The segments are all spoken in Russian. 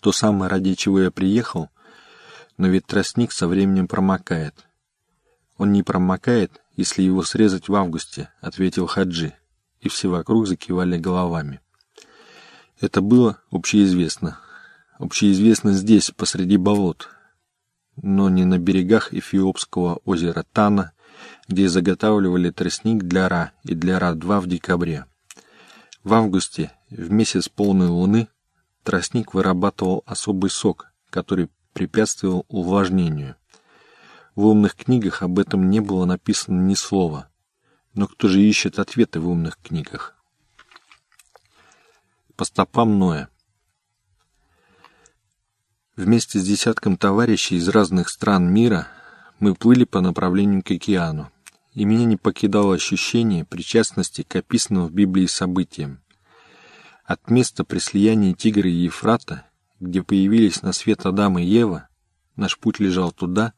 то самое, ради чего я приехал, но ведь тростник со временем промокает. Он не промокает, если его срезать в августе, ответил Хаджи, и все вокруг закивали головами. Это было общеизвестно. Общеизвестно здесь, посреди болот, но не на берегах Эфиопского озера Тана, где заготавливали тростник для Ра и для Ра-2 в декабре. В августе, в месяц полной луны, тростник вырабатывал особый сок, который препятствовал увлажнению. В умных книгах об этом не было написано ни слова. Но кто же ищет ответы в умных книгах? По стопам Ноя. Вместе с десятком товарищей из разных стран мира мы плыли по направлению к океану, и меня не покидало ощущение причастности к описанным в Библии событиям. От места при слиянии Тигра и Ефрата, где появились на свет Адам и Ева, наш путь лежал туда,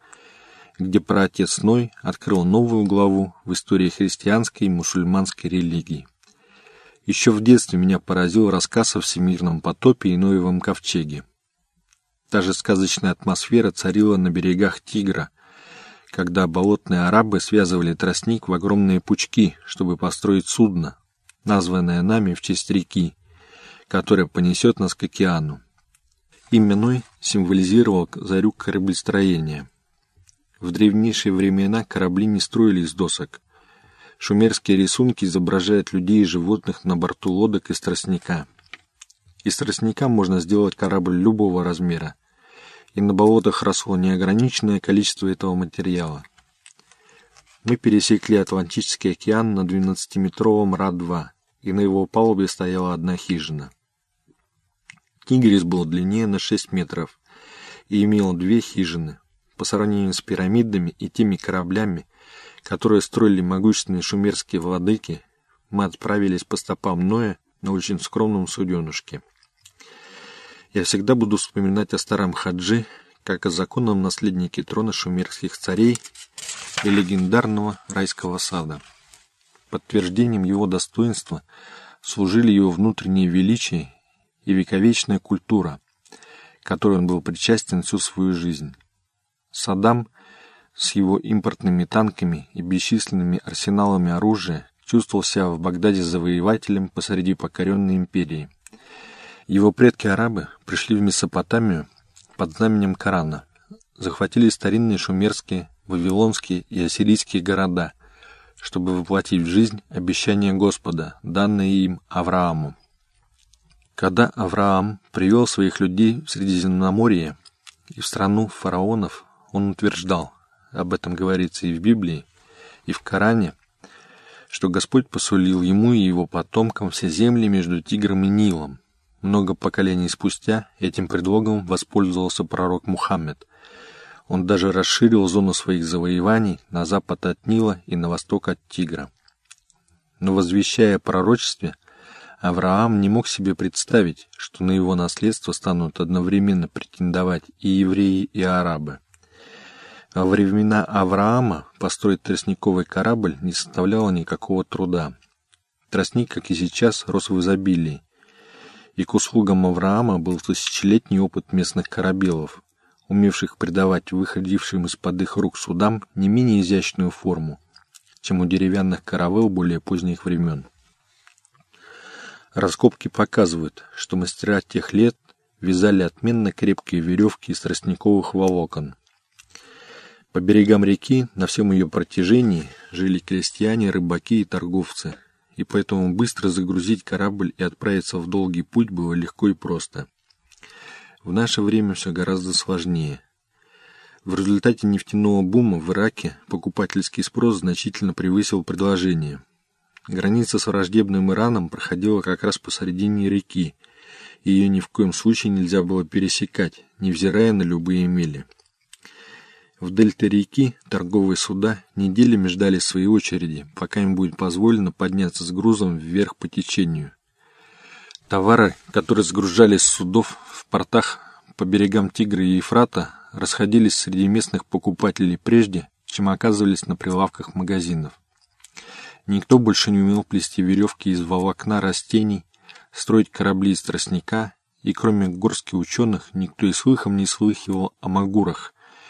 где праотец Ной открыл новую главу в истории христианской и мусульманской религии. Еще в детстве меня поразил рассказ о всемирном потопе и Ноевом ковчеге. Та же сказочная атмосфера царила на берегах Тигра, когда болотные арабы связывали тростник в огромные пучки, чтобы построить судно, названное нами в честь реки, которая понесет нас к океану. Именной символизировал зарю кораблестроения. В древнейшие времена корабли не строили из досок. Шумерские рисунки изображают людей и животных на борту лодок из тростника. Из тростника можно сделать корабль любого размера, и на болотах росло неограниченное количество этого материала. Мы пересекли Атлантический океан на 12-метровом Ра-2, и на его палубе стояла одна хижина. Тигрис был длиннее на 6 метров и имел две хижины. По сравнению с пирамидами и теми кораблями, которые строили могущественные шумерские владыки, мы отправились по стопам Ноя на очень скромном суденышке. Я всегда буду вспоминать о старом Хаджи, как о законном наследнике трона шумерских царей и легендарного райского сада. Подтверждением его достоинства служили его внутреннее величие и вековечная культура, которой он был причастен всю свою жизнь. Саддам с его импортными танками и бесчисленными арсеналами оружия чувствовал себя в Багдаде завоевателем посреди покоренной империи. Его предки-арабы пришли в Месопотамию под знаменем Корана, захватили старинные шумерские, вавилонские и ассирийские города, чтобы воплотить в жизнь обещание Господа, данное им Аврааму. Когда Авраам привел своих людей в Средиземноморье и в страну фараонов, он утверждал, об этом говорится и в Библии, и в Коране, что Господь посулил ему и его потомкам все земли между Тигром и Нилом. Много поколений спустя этим предлогом воспользовался пророк Мухаммед. Он даже расширил зону своих завоеваний на запад от Нила и на восток от Тигра. Но возвещая о пророчестве, Авраам не мог себе представить, что на его наследство станут одновременно претендовать и евреи, и арабы. Во времена Авраама построить тростниковый корабль не составляло никакого труда. Тростник, как и сейчас, рос в изобилии, и к услугам Авраама был тысячелетний опыт местных корабелов, умевших придавать выходившим из-под их рук судам не менее изящную форму, чем у деревянных каравел более поздних времен. Раскопки показывают, что мастера тех лет вязали отменно крепкие веревки из тростниковых волокон. По берегам реки на всем ее протяжении жили крестьяне, рыбаки и торговцы, и поэтому быстро загрузить корабль и отправиться в долгий путь было легко и просто. В наше время все гораздо сложнее. В результате нефтяного бума в Ираке покупательский спрос значительно превысил предложение – Граница с враждебным Ираном проходила как раз посередине реки, и ее ни в коем случае нельзя было пересекать, невзирая на любые мили. В дельте реки торговые суда неделями ждали своей очереди, пока им будет позволено подняться с грузом вверх по течению. Товары, которые сгружались с судов в портах по берегам Тигра и Ефрата, расходились среди местных покупателей прежде, чем оказывались на прилавках магазинов. Никто больше не умел плести веревки из волокна растений, строить корабли из тростника и кроме горстки ученых никто и слыхом не слыхивал о Магурах,